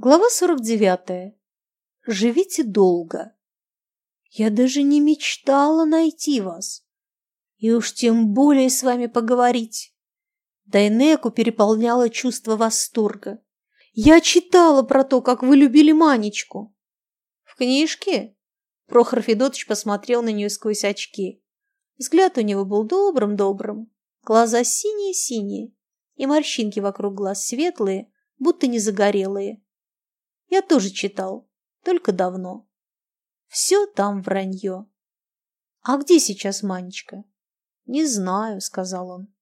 Глава 49. Живите долго. Я даже не мечтала найти вас. И уж тем более с вами поговорить. Дайнеку переполняло чувство восторга. Я читала про то, как вы любили Манечку. В книжке? Прохор Федотович посмотрел на нее сквозь очки. Взгляд у него был добрым-добрым. Глаза синие-синие, и морщинки вокруг глаз светлые, будто не загорелые. Я тоже читал, только давно. Все там вранье. А где сейчас Манечка? Не знаю, сказал он.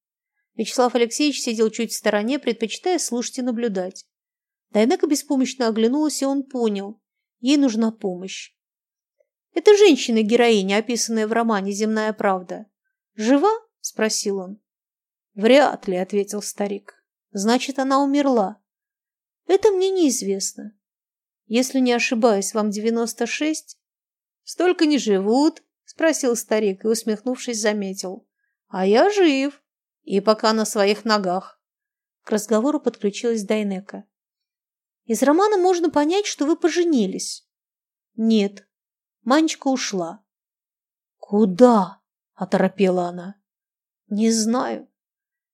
Вячеслав Алексеевич сидел чуть в стороне, предпочитая слушать и наблюдать. Дайнека беспомощно оглянулась, и он понял. Ей нужна помощь. Это женщина-героиня, описанная в романе «Земная правда». «Жива?» – спросил он. «Вряд ли», – ответил старик. «Значит, она умерла». «Это мне неизвестно. Если не ошибаюсь, вам девяносто шесть?» «Столько не живут?» – спросил старик и, усмехнувшись, заметил. «А я жив. И пока на своих ногах». К разговору подключилась Дайнека. «Из романа можно понять, что вы поженились». «Нет. Манечка ушла». «Куда?» – оторопела она. «Не знаю.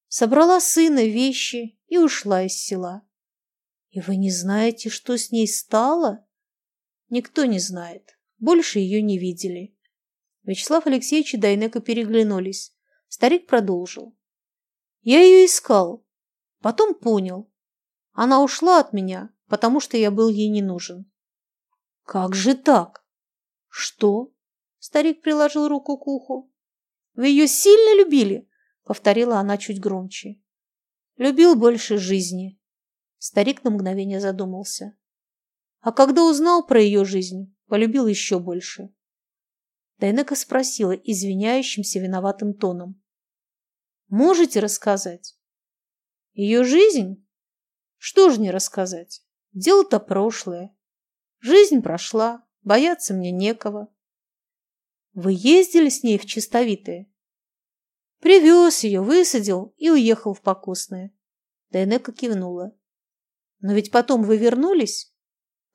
Собрала сына, вещи и ушла из села». «И вы не знаете, что с ней стало?» «Никто не знает. Больше ее не видели». Вячеслав Алексеевич и Дайнека переглянулись. Старик продолжил. «Я ее искал. Потом понял. Она ушла от меня, потому что я был ей не нужен». «Как же так?» «Что?» Старик приложил руку к уху. «Вы ее сильно любили?» Повторила она чуть громче. «Любил больше жизни», Старик на мгновение задумался. А когда узнал про ее жизнь, полюбил еще больше. Дайнека спросила извиняющимся виноватым тоном. «Можете рассказать?» «Ее жизнь? Что же не рассказать? Дело-то прошлое. Жизнь прошла, бояться мне некого». «Вы ездили с ней в Чистовитое?» «Привез ее, высадил и уехал в Покусное». Дайнека кивнула. Но ведь потом вы вернулись?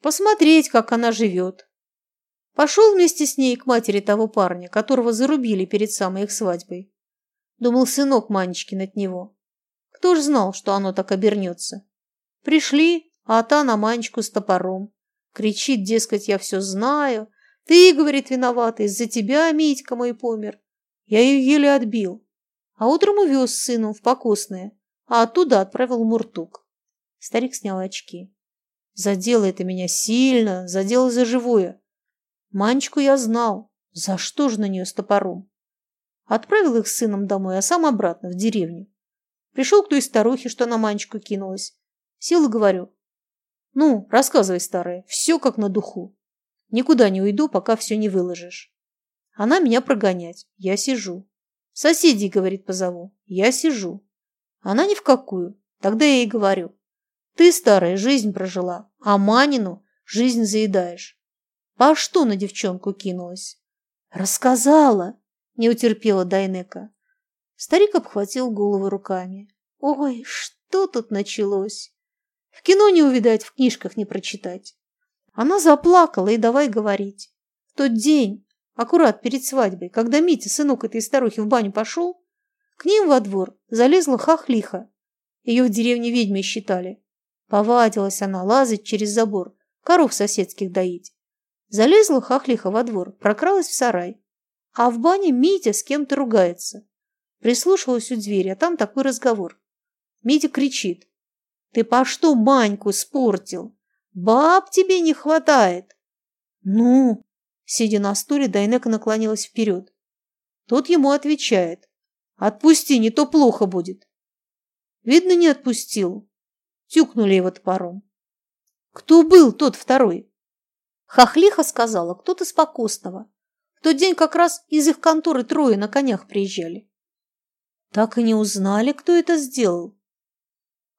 Посмотреть, как она живет. Пошел вместе с ней к матери того парня, которого зарубили перед самой их свадьбой. Думал сынок Манечкин от него. Кто ж знал, что оно так обернется? Пришли, а та на Манечку с топором. Кричит, дескать, я все знаю. Ты, говорит, виновата, из-за тебя Митька мой помер. Я ее еле отбил. А утром увез с сыном в покосное, а оттуда отправил Муртук. Старик снял очки. Задело это меня сильно, задело за живое. Манечку я знал. За что же на нее с топором? Отправил их с сыном домой, а сам обратно, в деревню. Пришел к той старухе, что на Манечку кинулась. Сел и говорю. Ну, рассказывай, старая, все как на духу. Никуда не уйду, пока все не выложишь. Она меня прогонять. Я сижу. Соседей, говорит, позову. Я сижу. Она ни в какую. Тогда я ей говорю. Ты, старая, жизнь прожила, а Манину жизнь заедаешь. А что на девчонку кинулась? Рассказала, не утерпела Дайнека. Старик обхватил голову руками. Ой, что тут началось? В кино не увидать, в книжках не прочитать. Она заплакала и давай говорить. В тот день, аккурат перед свадьбой, когда Митя, сынок этой старухи, в баню пошел, к ним во двор залезла хахлиха. Ее в деревне ведьмой считали. Повадилась она лазать через забор, коров соседских доить. Залезла хахлиха во двор, прокралась в сарай. А в бане Митя с кем-то ругается. Прислушалась у двери, а там такой разговор. Митя кричит. «Ты по что Маньку спортил? Баб тебе не хватает!» «Ну?» Сидя на стуле, Дайнека наклонилась вперед. Тот ему отвечает. «Отпусти, не то плохо будет». Видно, не отпустил. Тюкнули его топором. Кто был тот второй? Хохлиха сказала, кто-то с Покосного. В тот день как раз из их конторы трое на конях приезжали. Так и не узнали, кто это сделал.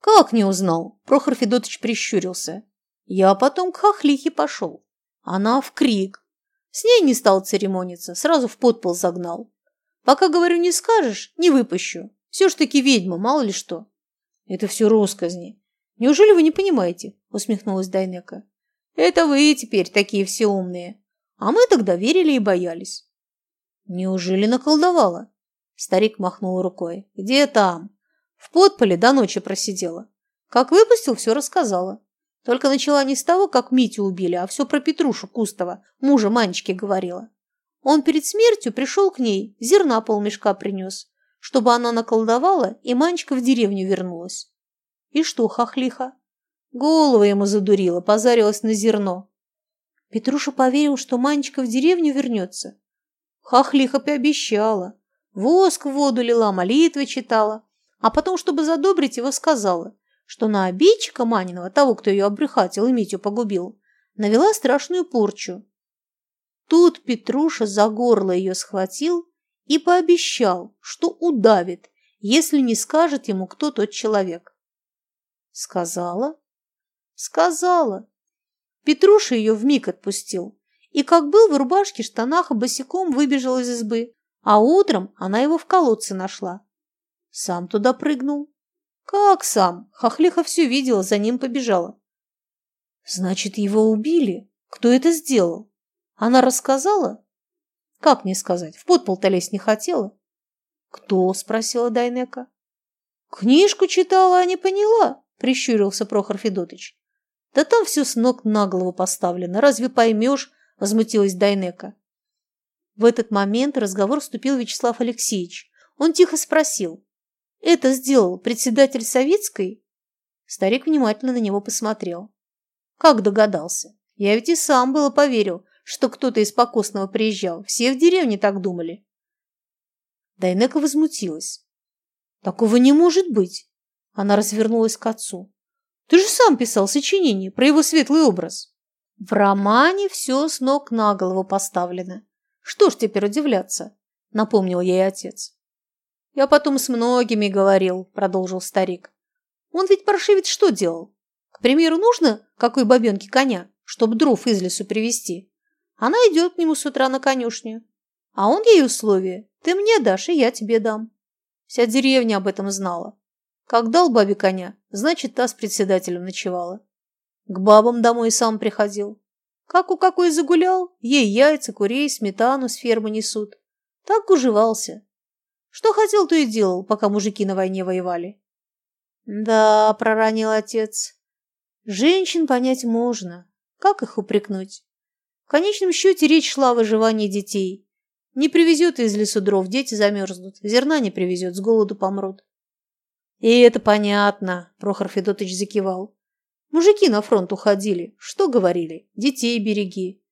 Как не узнал? Прохор Федотович прищурился. Я потом к Хохлихе пошел. Она в крик. С ней не стал церемониться, сразу в подпол загнал. Пока, говорю, не скажешь, не выпущу. Все ж таки ведьма, мало ли что. Это все росказни. Неужели вы не понимаете? Усмехнулась Дайнека. Это вы теперь такие все умные. А мы тогда верили и боялись. Неужели наколдовала? Старик махнул рукой. Где там? В подполе до ночи просидела. Как выпустил, все рассказала. Только начала не с того, как Митю убили, а все про Петрушу Кустова, мужа Манечки, говорила. Он перед смертью пришел к ней, зерна полмешка принес, чтобы она наколдовала, и Манечка в деревню вернулась. И что, хохлиха? Голову ему задурила, позарилась на зерно. Петруша поверил, что Манечка в деревню вернется. Хохлиха пообещала. Воск в воду лила, молитвы читала. А потом, чтобы задобрить его, сказала, что на обидчика Маниного, того, кто ее обрюхатил и Митю погубил, навела страшную порчу. Тут Петруша за горло ее схватил и пообещал, что удавит, если не скажет ему, кто тот человек. Сказала? Сказала. Петруша ее вмиг отпустил. И как был в рубашке, штанах и босиком выбежал из избы. А утром она его в колодце нашла. Сам туда прыгнул. Как сам? Хохлиха все видела, за ним побежала. Значит, его убили? Кто это сделал? Она рассказала? Как не сказать? В подпол-то лезть не хотела. Кто? Спросила Дайнека. Книжку читала, а не поняла. – прищурился Прохор Федотыч. «Да там все с ног на голову поставлено. Разве поймешь?» – возмутилась Дайнека. В этот момент разговор вступил Вячеслав Алексеевич. Он тихо спросил. «Это сделал председатель Советской?» Старик внимательно на него посмотрел. «Как догадался? Я ведь и сам было поверил, что кто-то из покосного приезжал. Все в деревне так думали». Дайнека возмутилась. «Такого не может быть. Она развернулась к отцу. Ты же сам писал сочинение про его светлый образ. В романе все с ног на голову поставлено. Что ж теперь удивляться? Напомнил ей отец. Я потом с многими говорил, продолжил старик. Он ведь паршивец что делал? К примеру, нужно какой бабенке коня, чтобы дров из лесу привезти. Она идет к нему с утра на конюшню. А он ей условие. Ты мне дашь, и я тебе дам. Вся деревня об этом знала. Как дал бабе коня, значит, та с председателем ночевала. К бабам домой сам приходил. Как у какой загулял, ей яйца, курей, сметану с фермы несут. Так уживался. Что хотел, то и делал, пока мужики на войне воевали. Да, проранил отец. Женщин понять можно. Как их упрекнуть? В конечном счете речь шла о выживании детей. Не привезет из лесу дров, дети замерзнут. Зерна не привезет, с голоду помрут. И это понятно, Прохор Федотович закивал. Мужики на фронт уходили. Что говорили? Детей береги.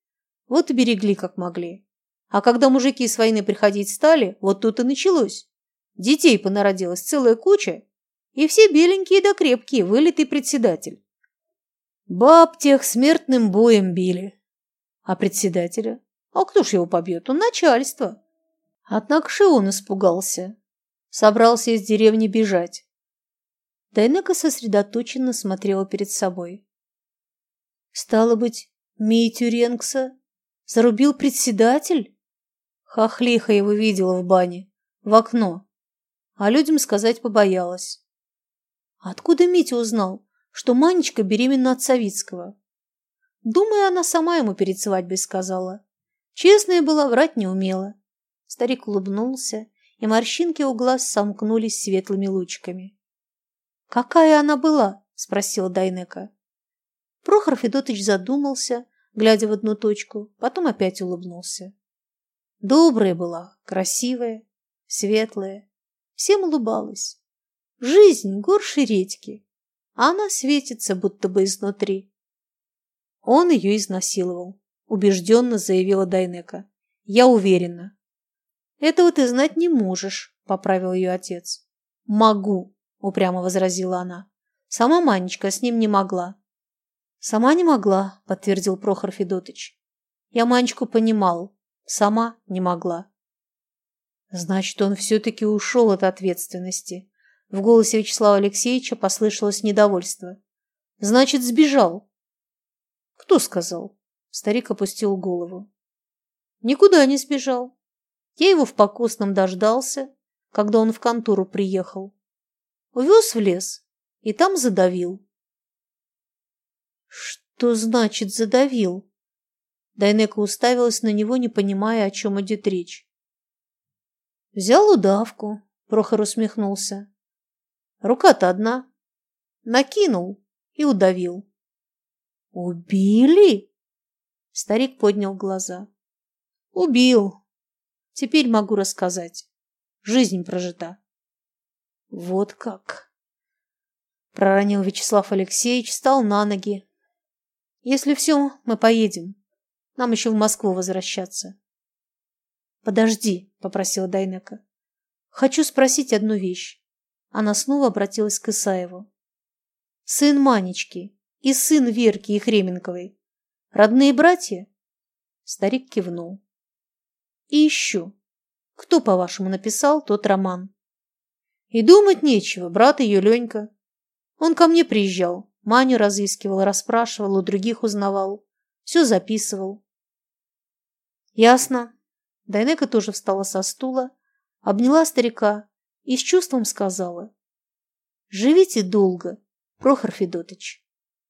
Вот и берегли, как могли. А когда мужики с войны приходить стали, вот тут и началось. Детей понародилась целая куча, и все беленькие да крепкие, вылитый председатель. Баб тех смертным боем били. А председателя? А кто ж его побьет? Он начальство. Однако же он испугался. Собрался из деревни бежать. Тайнека сосредоточенно смотрела перед собой. «Стало быть, Митю Ренкса зарубил председатель?» Хохлиха его видела в бане, в окно, а людям сказать побоялась. Откуда Митя узнал, что Манечка беременна от Савицкого? Думаю, она сама ему перед свадьбой сказала. Честная была, врать не умела. Старик улыбнулся, и морщинки у глаз сомкнулись светлыми лучками. «Какая она была?» – спросила Дайнека. Прохор Федотович задумался, глядя в одну точку, потом опять улыбнулся. Добрая была, красивая, светлая, всем улыбалась. Жизнь горше редьки, а она светится, будто бы изнутри. Он ее изнасиловал, убежденно заявила Дайнека. Я уверена. Этого ты знать не можешь, поправил ее отец. Могу, – упрямо возразила она. «Сама Манечка с ним не могла». «Сама не могла», – подтвердил Прохор Федотыч. «Я Манечку понимал. Сама не могла». «Значит, он все-таки ушел от ответственности». В голосе Вячеслава Алексеевича послышалось недовольство. «Значит, сбежал». «Кто сказал?» Старик опустил голову. «Никуда не сбежал. Я его в покосном дождался, когда он в контору приехал. Увез в лес и там задавил. Что значит задавил? Дайнека уставилась на него, не понимая, о чем идет речь. Взял удавку, Прохор усмехнулся. Рука-то одна. Накинул и удавил. Убили? Старик поднял глаза. Убил. Теперь могу рассказать. Жизнь прожита. Вот как. Проронил Вячеслав Алексеевич, встал на ноги. Если все, мы поедем. Нам еще в Москву возвращаться. Подожди, попросила Дайнека. Хочу спросить одну вещь. Она снова обратилась к Исаеву. Сын Манечки и сын Верки Ехременковой. Родные братья? Старик кивнул. И еще. Кто, по-вашему, написал тот роман? И думать нечего, брат ее Ленька. Он ко мне приезжал, Маню разыскивал, расспрашивал, у других узнавал. Все записывал. Ясно. Дайнека тоже встала со стула, обняла старика и с чувством сказала. Живите долго, Прохор Федотович.